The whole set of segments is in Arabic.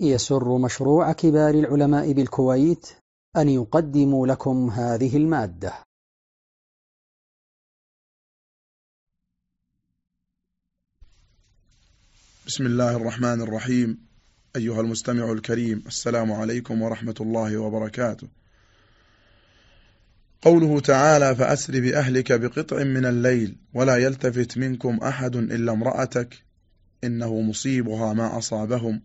يسر مشروع كبار العلماء بالكويت أن يقدم لكم هذه المادة. بسم الله الرحمن الرحيم. أيها المستمع الكريم السلام عليكم ورحمة الله وبركاته. قوله تعالى فأسر بأهلك بقطع من الليل ولا يلتفت منكم أحد إلا امرأتك إنه مصيبها ما أصابهم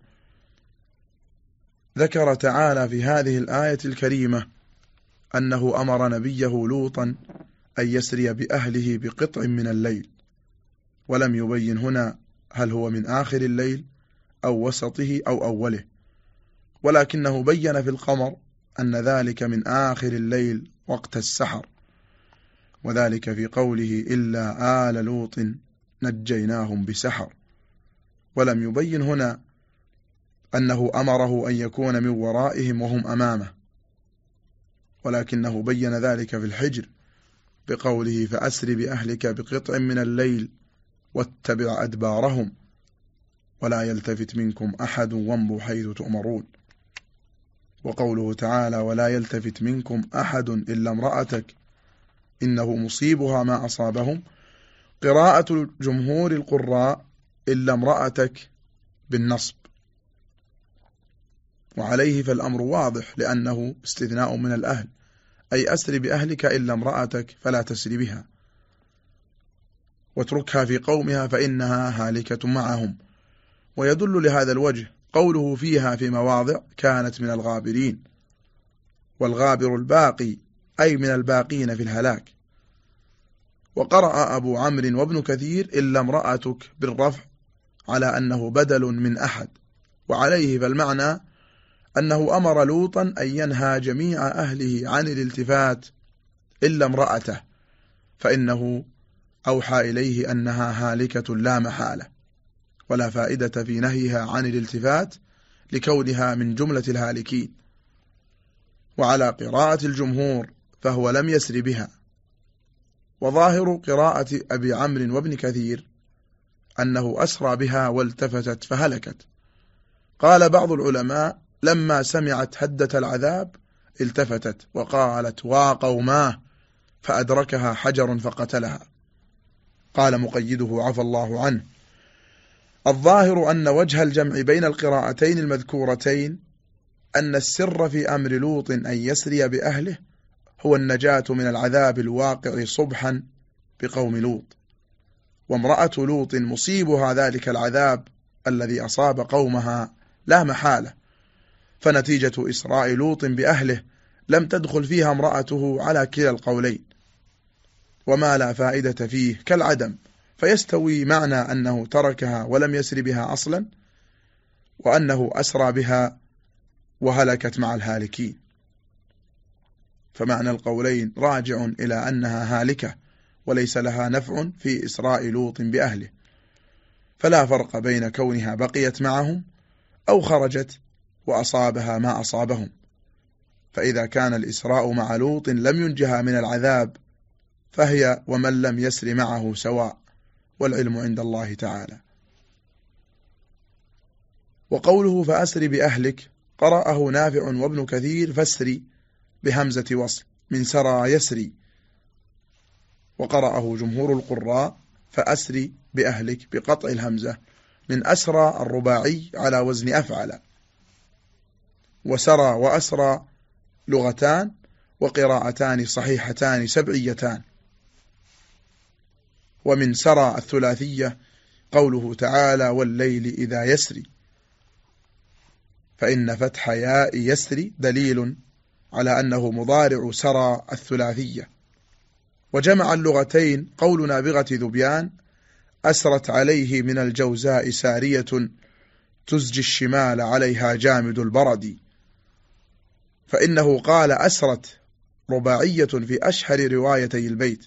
ذكر تعالى في هذه الآية الكريمة أنه أمر نبيه لوطا أن يسري بأهله بقطع من الليل ولم يبين هنا هل هو من آخر الليل أو وسطه أو أوله ولكنه بين في القمر أن ذلك من آخر الليل وقت السحر وذلك في قوله إلا آل لوط نجيناهم بسحر ولم يبين هنا أنه أمره أن يكون من ورائهم وهم أمامه. ولكنه بين ذلك في الحجر بقوله فأسر بأهلك بقطع من الليل واتبع أدبارهم ولا يلتفت منكم أحد وامضوا حيث تؤمرون. وقوله تعالى ولا يلتفت منكم أحد إلا امرأتك إنه مصيبها ما أصابهم. قراءة جمهور القراء إلا امرأتك بالنصب. وعليه فالأمر واضح لأنه استثناء من الأهل أي أسر بأهلك إلا امرأتك فلا تسر بها. واتركها في قومها فإنها هالكة معهم. ويدل لهذا الوجه قوله فيها في مواضع كانت من الغابرين. والغابر الباقي أي من الباقين في الهلاك. وقرأ أبو عمرو وابن كثير إلا امرأتك بالرفع على أنه بدل من أحد. وعليه فالمعنى أنه أمر لوطا أن ينهى جميع أهله عن الالتفات إلا امرأته فإنه أوحى إليه أنها هالكة لا محالة ولا فائدة في نهيها عن الالتفات لكونها من جملة الهالكين. وعلى قراءة الجمهور فهو لم يسر بها. وظاهر قراءة أبي عمرو وابن كثير أنه أسرى بها والتفتت فهلكت. قال بعض العلماء لما سمعت هدة العذاب التفتت وقالت وقوماه فأدركها حجر فقتلها. قال مقيده عفى الله عنه الظاهر أن وجه الجمع بين القراءتين المذكورتين أن السر في أمر لوط أن يسري بأهله هو النجاة من العذاب الواقع صبحا بقوم لوط. وامرأة لوط مصيبها ذلك العذاب الذي أصاب قومها لا محالة. فنتيجة إسراء لوط بأهله لم تدخل فيها امرأته على كلا القولين. وما لا فائدة فيه كالعدم فيستوي معنى أنه تركها ولم يسر بها أصلا وأنه أسرى بها وهلكت مع الهالكين. فمعنى القولين راجع إلى أنها هالكة وليس لها نفع في إسراء لوط بأهله. فلا فرق بين كونها بقيت معهم أو خرجت وأصابها ما أصابهم. فإذا كان الإسراء مع لوط لم ينجها من العذاب فهي ومن لم يسر معه سواء والعلم عند الله تعالى. وقوله فأسر بأهلك قرأه نافع وابن كثير فاسري بهمزة وصل من سرى يسري. وقرأه جمهور القراء فأسري بأهلك بقطع الهمزة من أسرى الرباعي على وزن أفعل. وسرى وأسرى لغتان وقراءتان صحيحتان سبعيتان. ومن سرى الثلاثية قوله تعالى والليل إذا يسري. فإن فتح ياء يسري دليل على أنه مضارع سرى الثلاثية. وجمع اللغتين قول نابغة ذبيان أسرت عليه من الجوزاء سارية تزجي الشمال عليها جامد البرد. فإنه قال أسرت رباعية في أشهر روايتي البيت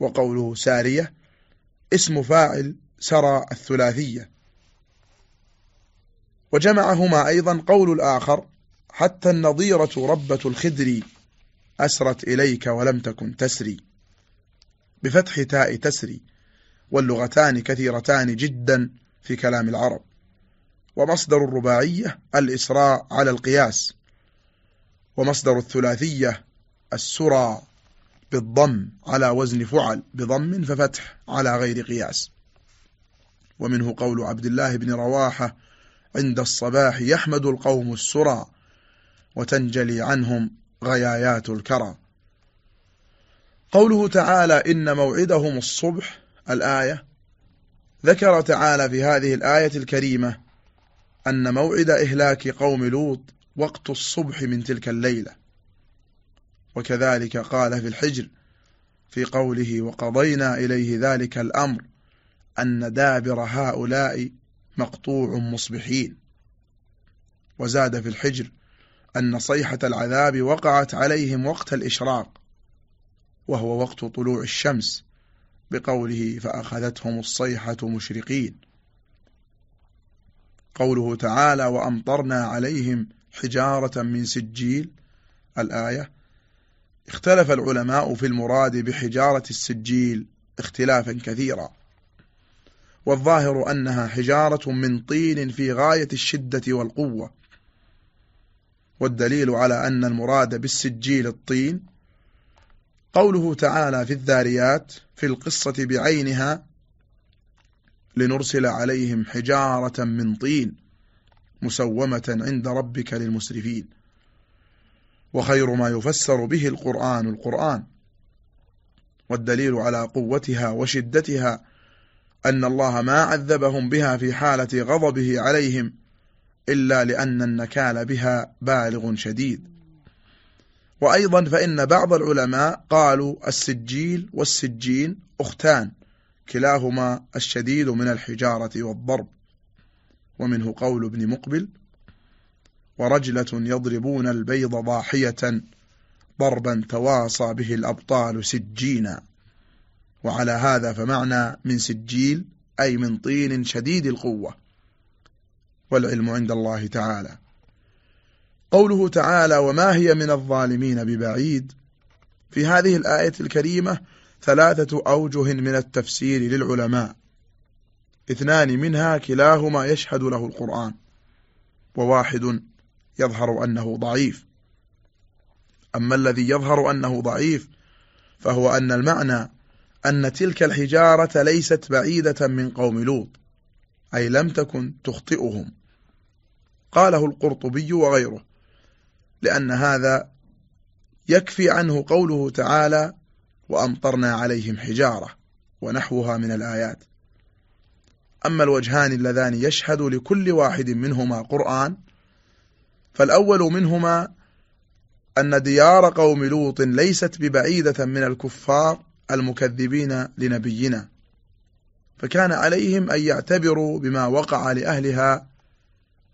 وقوله سارية اسم فاعل سرى الثلاثية. وجمعهما أيضا قول الآخر حتى النظيرة ربة الخدر أسرت إليك ولم تكن تسري. بفتح تاء تسري واللغتان كثيرتان جدا في كلام العرب. ومصدر الرباعية الإسراء على القياس. ومصدر الثلاثية السرى بالضم على وزن فعل بضم ففتح على غير قياس. ومنه قول عبد الله بن رواحة عند الصباح يحمد القوم السرى وتنجلي عنهم غيايات الكرى. قوله تعالى إن موعدهم الصبح الآية ذكر تعالى في هذه الآية الكريمة أن موعد إهلاك قوم لوط وقت الصبح من تلك الليلة. وكذلك قال في الحجر في قوله وقضينا إليه ذلك الأمر أن دابر هؤلاء مقطوع مصبحين. وزاد في الحجر أن صيحة العذاب وقعت عليهم وقت الإشراق وهو وقت طلوع الشمس بقوله فأخذتهم الصيحة مشرقين. قوله تعالى وأمطرنا عليهم حجارة من سجيل الآية. اختلف العلماء في المراد بحجارة السجيل اختلافا كثيرا. والظاهر أنها حجارة من طين في غاية الشدة والقوة. والدليل على أن المراد بالسجيل الطين قوله تعالى في الذاريات في القصة بعينها لنرسل عليهم حجارة من طين مسومة عند ربك للمسرفين. وخير ما يفسر به القرآن القرآن. والدليل على قوتها وشدتها أن الله ما عذبهم بها في حالة غضبه عليهم إلا لأن النكال بها بالغ شديد. وأيضا فإن بعض العلماء قالوا السجيل والسجين أختان كلاهما الشديد من الحجارة والضرب. ومنه قول ابن مقبل ورجلة يضربون البيض ضاحية ضربا تواصى به الأبطال سجينا. وعلى هذا فمعنى من سجيل أي من طين شديد القوة. والعلم عند الله تعالى. قوله تعالى وما هي من الظالمين ببعيد؟ في هذه الآية الكريمة ثلاثة أوجه من التفسير للعلماء. اثنان منها كلاهما يشهد له القرآن وواحد يظهر أنه ضعيف. أما الذي يظهر أنه ضعيف فهو أن المعنى أن تلك الحجارة ليست بعيدة من قوم لوط أي لم تكن تخطئهم. قاله القرطبي وغيره لأن هذا يكفي عنه قوله تعالى وأمطرنا عليهم حجارة ونحوها من الآيات أما الوجهان اللذان يشهد لكل واحد منهما قرآن فالأول منهما أن ديار قوم لوط ليست ببعيدة من الكفار المكذبين لنبينا فكان عليهم أن يعتبروا بما وقع لأهلها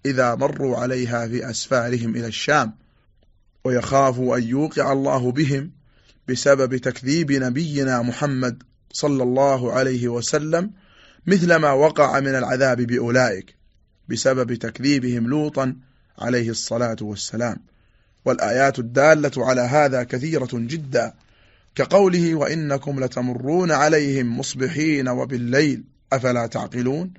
إذا مروا عليها في أسفارهم إلى الشام ويخافوا أن يوقع الله بهم بسبب تكذيب نبينا محمد صلى الله عليه وسلم مثل ما وقع من العذاب بأولئك بسبب تكذيبهم لوطا عليه الصلاة والسلام. والآيات الدالة على هذا كثيرة جدا كقوله وإنكم لتمرون عليهم مصبحين وبالليل أفلا تعقلون؟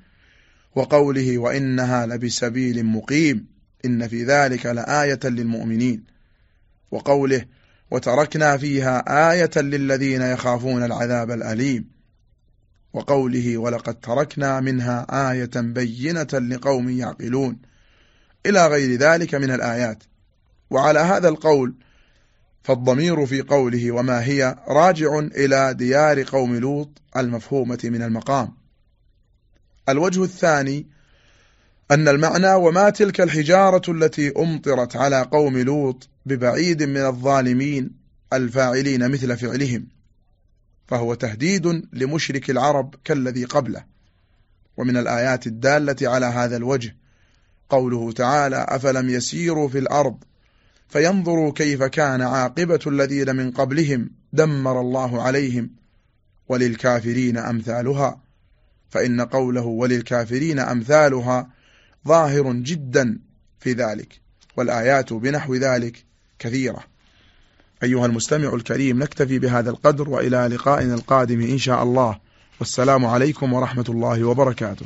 وقوله وإنها لبسبيل مقيم إن في ذلك لآية للمؤمنين. وقوله وتركنا فيها آية للذين يخافون العذاب الأليم وقوله ولقد تركنا منها آية بينة لقوم يعقلون. إلى غير ذلك من الآيات. وعلى هذا القول فالضمير في قوله وما هي راجع إلى ديار قوم لوط المفهومة من المقام. الوجه الثاني أن المعنى وما تلك الحجارة التي أمطرت على قوم لوط ببعيد من الظالمين الفاعلين مثل فعلهم. فهو تهديد لمشرك العرب كالذي قبله. ومن الآيات الدالة على هذا الوجه قوله تعالى أفلم يسيروا في الأرض فينظروا كيف كان عاقبة الذين من قبلهم دمر الله عليهم وللكافرين أمثالها. فإن قوله وللكافرين أمثالها ظاهر جدا في ذلك والآيات بنحو ذلك كثيرة. أيها المستمع الكريم نكتفي بهذا القدر وإلى لقائنا القادم إن شاء الله. والسلام عليكم ورحمة الله وبركاته.